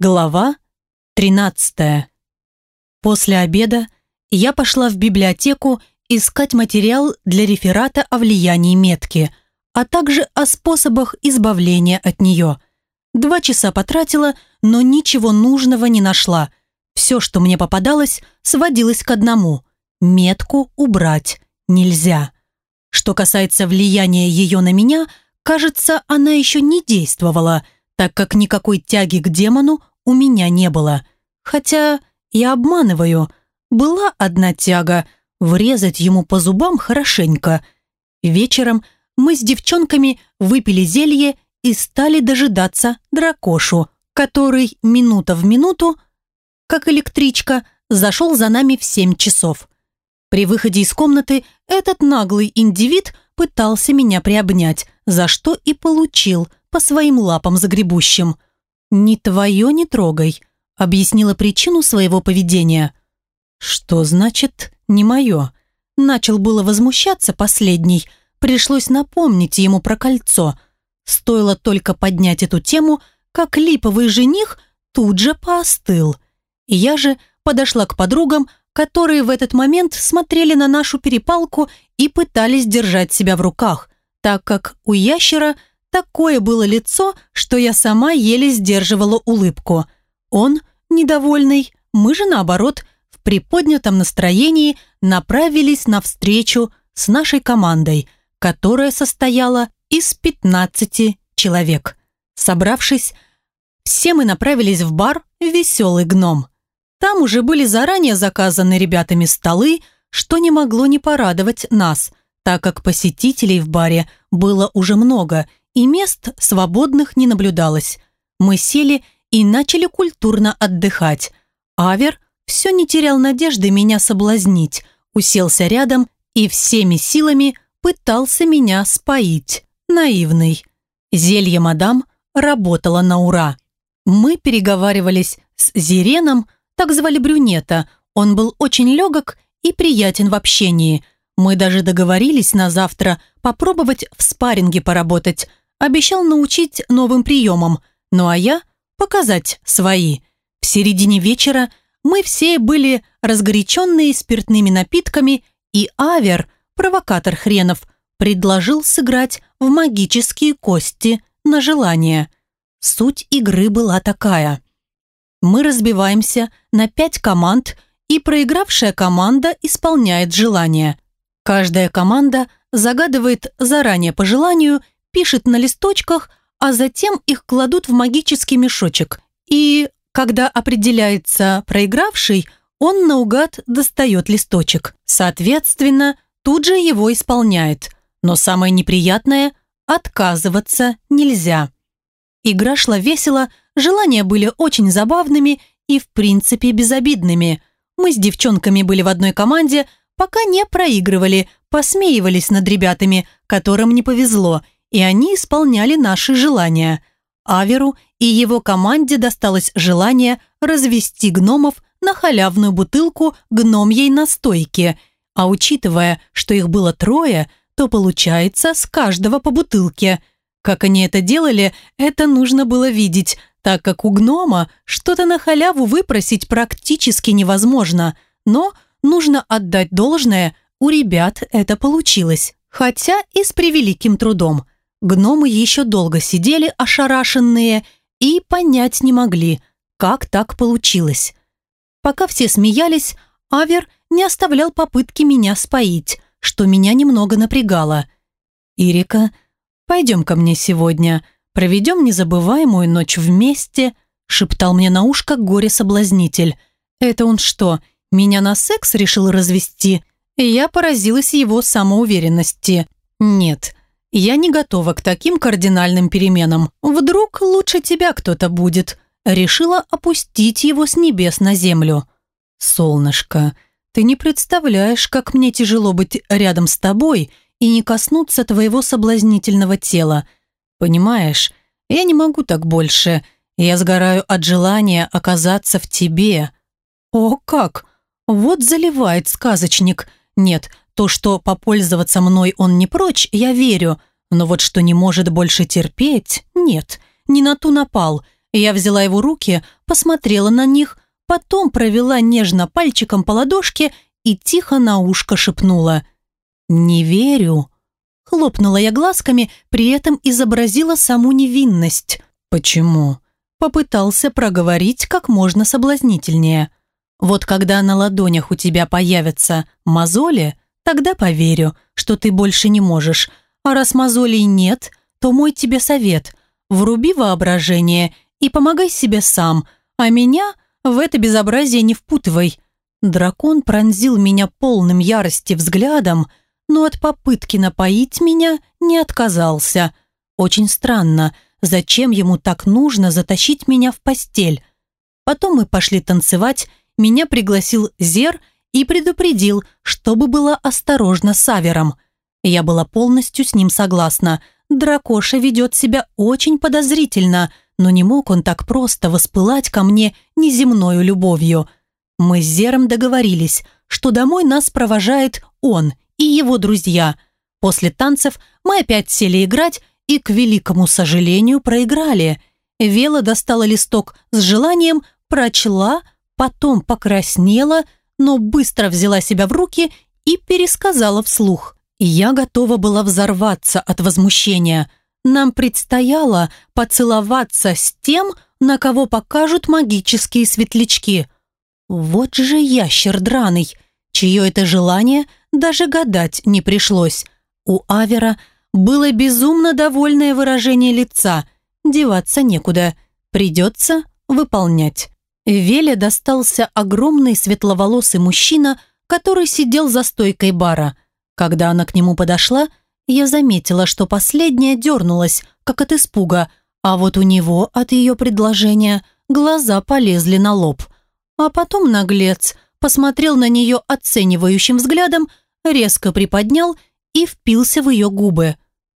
Глава 13. После обеда я пошла в библиотеку искать материал для реферата о влиянии метки, а также о способах избавления от нее. Два часа потратила, но ничего нужного не нашла. Все, что мне попадалось, сводилось к одному – метку убрать нельзя. Что касается влияния ее на меня, кажется, она еще не действовала – так как никакой тяги к демону у меня не было. Хотя я обманываю. Была одна тяга – врезать ему по зубам хорошенько. Вечером мы с девчонками выпили зелье и стали дожидаться дракошу, который минута в минуту, как электричка, зашел за нами в семь часов. При выходе из комнаты этот наглый индивид пытался меня приобнять, за что и получил – по своим лапам загребущим. «Не твое не трогай», — объяснила причину своего поведения. «Что значит «не мое»?» Начал было возмущаться последний, пришлось напомнить ему про кольцо. Стоило только поднять эту тему, как липовый жених тут же поостыл. Я же подошла к подругам, которые в этот момент смотрели на нашу перепалку и пытались держать себя в руках, так как у ящера – Такое было лицо, что я сама еле сдерживала улыбку. Он, недовольный, мы же наоборот, в приподнятом настроении направились навстречу с нашей командой, которая состояла из 15 человек. Собравшись, все мы направились в бар «Веселый гном». Там уже были заранее заказаны ребятами столы, что не могло не порадовать нас, так как посетителей в баре было уже много – и мест свободных не наблюдалось. Мы сели и начали культурно отдыхать. Авер все не терял надежды меня соблазнить, уселся рядом и всеми силами пытался меня споить. Наивный. Зелье мадам работало на ура. Мы переговаривались с Зиреном, так звали брюнета, он был очень легок и приятен в общении. Мы даже договорились на завтра попробовать в спарринге поработать – обещал научить новым приемам, ну а я показать свои. В середине вечера мы все были разгоряченные спиртными напитками, и Авер, провокатор хренов, предложил сыграть в магические кости на желание. Суть игры была такая. Мы разбиваемся на пять команд, и проигравшая команда исполняет желание. Каждая команда загадывает заранее по желанию – пишет на листочках, а затем их кладут в магический мешочек. И когда определяется проигравший, он наугад достает листочек. Соответственно, тут же его исполняет. Но самое неприятное – отказываться нельзя. Игра шла весело, желания были очень забавными и, в принципе, безобидными. Мы с девчонками были в одной команде, пока не проигрывали, посмеивались над ребятами, которым не повезло – и они исполняли наши желания. Аверу и его команде досталось желание развести гномов на халявную бутылку гномьей настойки, а учитывая, что их было трое, то получается с каждого по бутылке. Как они это делали, это нужно было видеть, так как у гнома что-то на халяву выпросить практически невозможно, но нужно отдать должное, у ребят это получилось, хотя и с превеликим трудом – Гномы еще долго сидели ошарашенные и понять не могли, как так получилось. Пока все смеялись, Авер не оставлял попытки меня споить, что меня немного напрягало. «Ирика, пойдем ко мне сегодня, проведем незабываемую ночь вместе», шептал мне на ушко горе-соблазнитель. «Это он что, меня на секс решил развести?» Я поразилась его самоуверенности. «Нет, я не готова к таким кардинальным переменам. Вдруг лучше тебя кто-то будет. Решила опустить его с небес на землю. Солнышко, ты не представляешь, как мне тяжело быть рядом с тобой и не коснуться твоего соблазнительного тела. Понимаешь, я не могу так больше. Я сгораю от желания оказаться в тебе. О, как! Вот заливает сказочник. Нет, то, что попользоваться мной он не прочь, я верю, но вот что не может больше терпеть, нет, не на ту напал. Я взяла его руки, посмотрела на них, потом провела нежно пальчиком по ладошке и тихо на ушко шепнула. «Не верю». Хлопнула я глазками, при этом изобразила саму невинность. «Почему?» Попытался проговорить как можно соблазнительнее. «Вот когда на ладонях у тебя появятся мозоли, тогда поверю, что ты больше не можешь. А раз мозолей нет, то мой тебе совет. Вруби воображение и помогай себе сам, а меня в это безобразие не впутывай». Дракон пронзил меня полным ярости взглядом, но от попытки напоить меня не отказался. Очень странно, зачем ему так нужно затащить меня в постель. Потом мы пошли танцевать, меня пригласил Зер и предупредил, чтобы была осторожна с Авером. Я была полностью с ним согласна. Дракоша ведет себя очень подозрительно, но не мог он так просто воспылать ко мне неземною любовью. Мы с Зером договорились, что домой нас провожает он и его друзья. После танцев мы опять сели играть и, к великому сожалению, проиграли. Вела достала листок с желанием, прочла, потом покраснела, но быстро взяла себя в руки и пересказала вслух. Я готова была взорваться от возмущения. Нам предстояло поцеловаться с тем, на кого покажут магические светлячки. Вот же ящер драный, чье это желание даже гадать не пришлось. У Авера было безумно довольное выражение лица. Деваться некуда. Придется выполнять. Веле достался огромный светловолосый мужчина, который сидел за стойкой бара. Когда она к нему подошла, я заметила, что последняя дернулась, как от испуга, а вот у него от ее предложения глаза полезли на лоб. А потом наглец посмотрел на нее оценивающим взглядом, резко приподнял и впился в ее губы.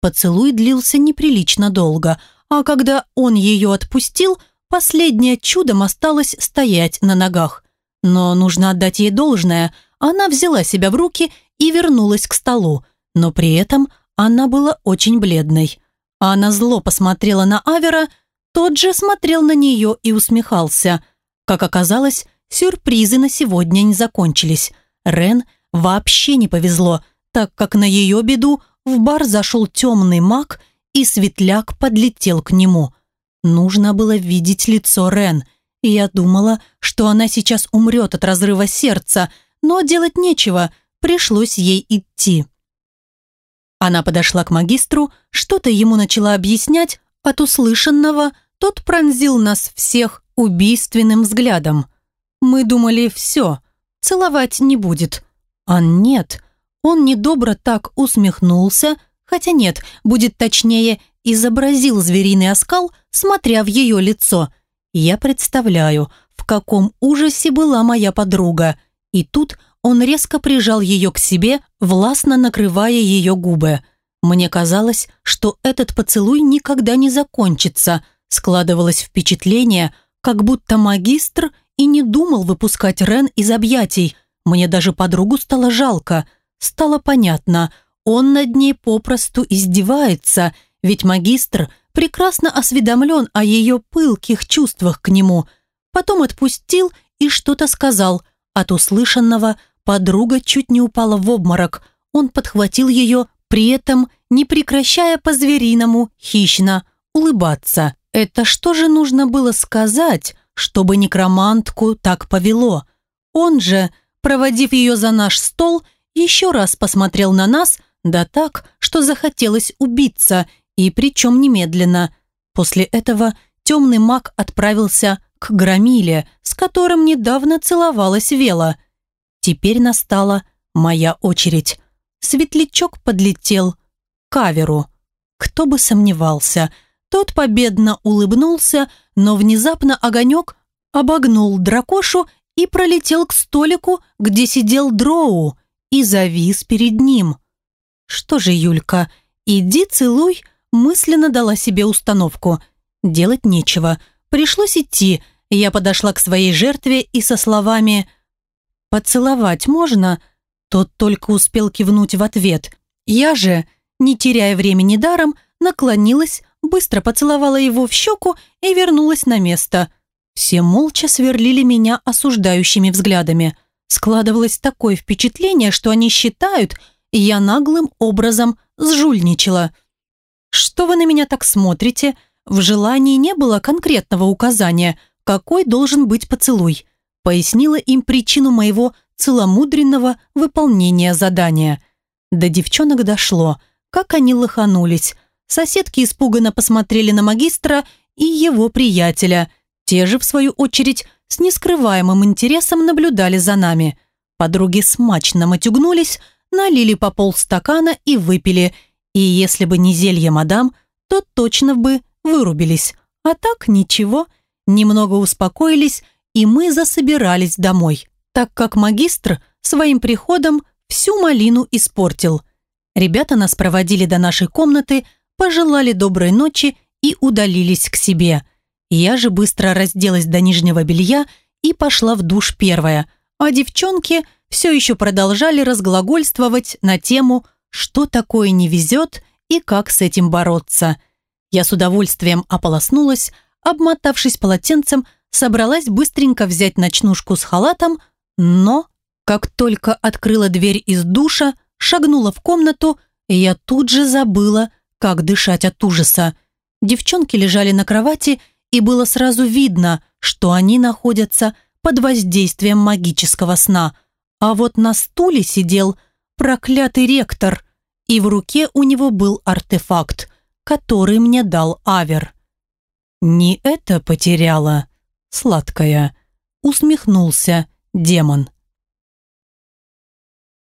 Поцелуй длился неприлично долго, а когда он ее отпустил, последнее чудом осталось стоять на ногах. Но нужно отдать ей должное, она взяла себя в руки и вернулась к столу, но при этом она была очень бледной. Она зло посмотрела на Авера, тот же смотрел на нее и усмехался. Как оказалось, сюрпризы на сегодня не закончились. Рен вообще не повезло, так как на ее беду в бар зашел темный маг, и светляк подлетел к нему. Нужно было видеть лицо Рен. И я думала, что она сейчас умрет от разрыва сердца, но делать нечего, пришлось ей идти. Она подошла к магистру, что-то ему начала объяснять, от услышанного тот пронзил нас всех убийственным взглядом. Мы думали, все, целовать не будет. А нет, он недобро так усмехнулся, хотя нет, будет точнее, изобразил звериный оскал, смотря в ее лицо. Я представляю, в каком ужасе была моя подруга. И тут он резко прижал ее к себе, властно накрывая ее губы. Мне казалось, что этот поцелуй никогда не закончится. Складывалось впечатление, как будто магистр и не думал выпускать Рен из объятий. Мне даже подругу стало жалко – Стало понятно, он над ней попросту издевается, ведь магистр прекрасно осведомлен о ее пылких чувствах к нему. Потом отпустил и что-то сказал. От услышанного подруга чуть не упала в обморок. Он подхватил ее, при этом не прекращая по-звериному хищно улыбаться. Это что же нужно было сказать, чтобы некромантку так повело? Он же, проводив ее за наш стол, еще раз посмотрел на нас, да так, что захотелось убиться, и причем немедленно. После этого темный маг отправился к Громиле, с которым недавно целовалась Вела. Теперь настала моя очередь. Светлячок подлетел к Аверу. Кто бы сомневался. Тот победно улыбнулся, но внезапно огонек обогнул дракошу и пролетел к столику, где сидел Дроу и завис перед ним. «Что же, Юлька, иди целуй», мысленно дала себе установку. Делать нечего. Пришлось идти. Я подошла к своей жертве и со словами «Поцеловать можно?» Тот только успел кивнуть в ответ. Я же, не теряя времени даром, наклонилась, быстро поцеловала его в щеку и вернулась на место. Все молча сверлили меня осуждающими взглядами. Складывалось такое впечатление, что они считают, я наглым образом сжульничала. «Что вы на меня так смотрите?» В желании не было конкретного указания, какой должен быть поцелуй. Пояснила им причину моего целомудренного выполнения задания. До девчонок дошло, как они лоханулись. Соседки испуганно посмотрели на магистра и его приятеля. Те же, в свою очередь, с нескрываемым интересом наблюдали за нами. Подруги смачно матюгнулись, налили по полстакана и выпили. И если бы не зелье мадам, то точно бы вырубились. А так ничего, немного успокоились, и мы засобирались домой, так как магистр своим приходом всю малину испортил. Ребята нас проводили до нашей комнаты, пожелали доброй ночи и удалились к себе. Я же быстро разделась до нижнего белья и пошла в душ первая, а девчонки все еще продолжали разглагольствовать на тему «что такое не везет» и как с этим бороться. Я с удовольствием ополоснулась, обмотавшись полотенцем, собралась быстренько взять ночнушку с халатом, но, как только открыла дверь из душа, шагнула в комнату, я тут же забыла, как дышать от ужаса. Девчонки лежали на кровати, и было сразу видно, что они находятся под воздействием магического сна. А вот на стуле сидел проклятый ректор, и в руке у него был артефакт, который мне дал Авер. «Не это потеряла, сладкая», усмехнулся демон.